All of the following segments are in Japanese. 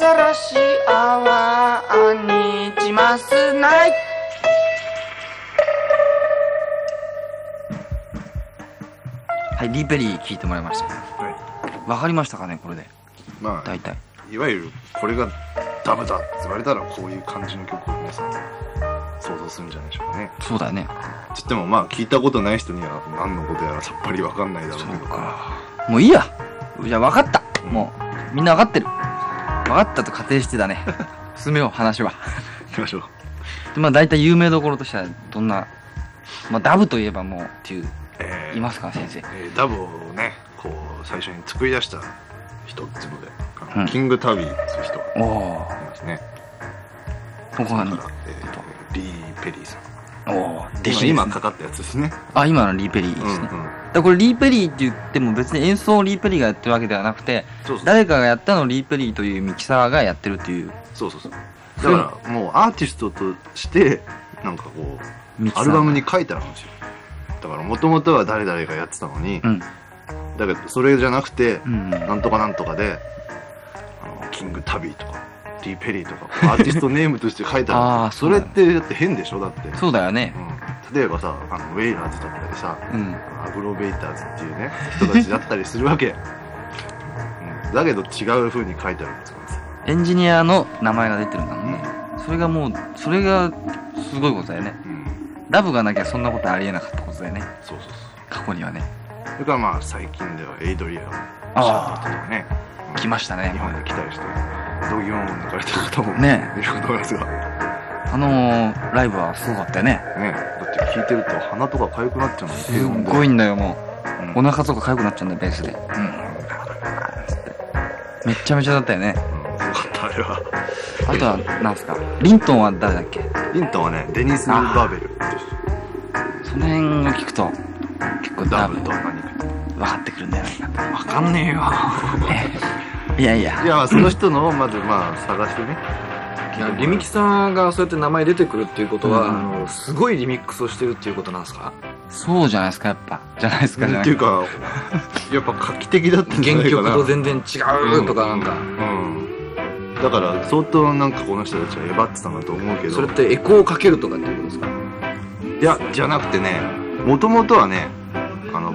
ざらしあわあにちますない。はいリーペリー聞いてもらいました。はわかりましたかねこれで。い。ま大体。あ、いわゆるこれがダブだって言われたらこういう感じの曲を皆さん想像するんじゃないでしょうかね。そうだよね。つってもまあ聞いたことない人には何のことやらさっぱりわかんないだろうけど。もういいや。じゃあ分かった。もうみんな分かってる。分かったと仮定してだね。進めよう話は。行きましょう。でまあ大体有名どころとしてはどんなまあダブといえばもうっていうえーいますか先生。えーダブをね、こう最初に作り出した人っていうので、うん。キングタビーっていう人。いますね。ここにだから、えーリー・ペリーさん。おお今今かかったやつですね。あ今のリーペリーですね、うんうんだこれリーペリーって言っても別に演奏をリーペリーがやってるわけではなくて誰かがやったのをリーペリーというミキサーがやってるっていうそうそうそう。だからもうアーティストとして、なんかこう、アルバムに書いてあるんですよ。だからもともとは誰々がやってたのに、うんだけどそれじゃなくて、うんなんとかなんとかで、あのキングタビーとか、リー・ペリーとか、アーティストネームとして書いてあるんあーですよ。それってだって変でしょだって。そうだよねうん、例えばさ、あのウェイラーズだったりさ、うん。アグロベイターズっていうね、人たちだったりするわけ。うん、だけど違う風に書いてあるんですよ。エンジニアの名前が出てるんだもんね、それがもうそれがすごいことだよね。うん。ラブがなきゃそんなことありえなかったことだよね。そうそうそう。過去にはね。それからまあ最近ではエイドリアン・シャーとかね、来ましたね。日本に来たりして、度肝を抜かれた方もねいると思いますが、ね、あのー、ライブはすごかったよね。だって聞いてると鼻とか痒くなっちゃうの。すっごいんだよもう。うん。お腹とか痒くなっちゃうんだよベースで。うんめっちゃめちゃだったよね。うん、かったあれは。あとはなんすか？リントンは誰だっけ？リントンはね、デニス・バーベル。その辺を聞くと結構ダダブブとは何か。分かってくるんだよねわかんねえよ。いやいや。いや、その人のをまずまあ探してね。いやリミキさんがそうやって名前出てくるっていうことは、うん。あのすごいリミックスをしてるっていうことなんですか？そうじゃないですかやっぱ。じゃないですかじゃない。っていうか、やっぱ画期的だったんじゃな原いかな。曲と全然違うとかなんか、うん。だから相当なんかこの人たちはえばってたんだと思うけど。それってエコーをかけるとかっていうことですか？いや、じゃなくてね、もともとはね、あの、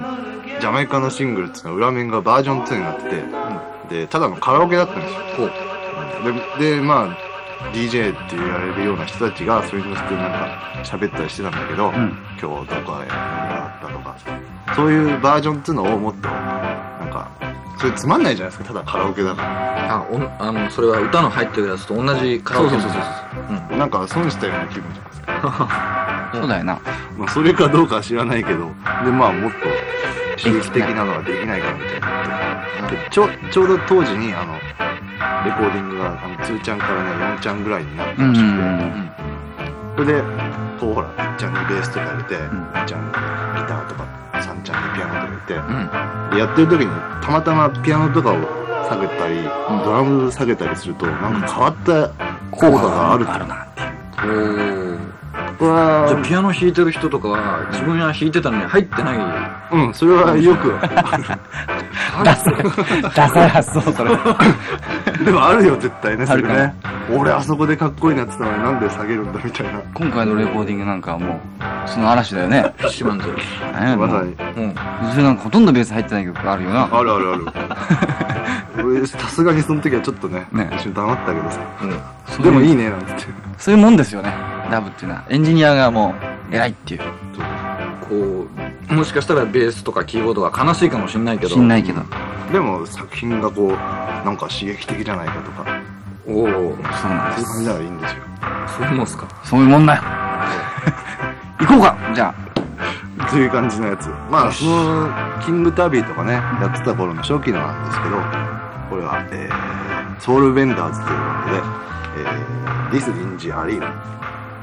ジャマイカのシングルっていうのは裏面がバージョン2になってて、で、ただのカラオケだったんですよ。で、で、まあ、DJ って言われるような人たちが、それに乗せてなんか喋ったりしてたんだけど、ん今日どこへ何があったとか、そういうバージョンっていうのをもっと、なんか、それつまんないじゃないですか、ただカラオケだから。あおんあのそれは歌の入ってるやつと同じカラオケそうそうそうそうなんか損したような気分じゃないですか。そうだよなまあ、それかどうかは知らないけど、で、まあ、もっと刺激的なのができないかなみたいな。でちょちょうど当時に、あの、レコーディングが、あの、2ちゃんからね、4ちゃんぐらいになってうんうまして、ん。それで、こう、ほら、1ちゃんにベースとか入れて、ん。2ちゃんにギターとか、3ちゃんにピアノとか入れて、うん。で、やってる時に、たまたまピアノとかを下げたり、ドラム下げたりすると、なんか変わった効果があるあるなって。じゃあピアノ弾いてる人とかは自分は弾いてたのに入ってない。うん、それはよくある。ダサダサい発想それ でもあるよ、絶対ね、それあるかなね。俺あそこでかっこいいなって言ったのになんで下げるんだみたいな。今回のレコーディングなんかはもうその嵐だよね。シマンズまさ何やもう。に。うん。それなんかほとんどベース入ってない曲あるよな。あるある。ある。俺、さすがにその時はちょっとね、ね。一瞬黙ったけどさ。そうでもいいね、なんて。そういうもんですよね。ラブっていうのはエンジニアがもう偉いっていう。こうもしかしたらベースとかキーボードが悲しいかもしれないけど。しんないけど。でも作品がこう、なんか刺激的じゃないかとか、おおそうなんそういう感ですじならいいんですよ。そういうもんすか？そういうもんだよ。行こうかじゃそういう感じのやつ。まあ、その、キングタビーとかね、やってた頃の初期のなんですけど、これは、えー、ソウルベンダーズというバンドで、えー、This in the Arena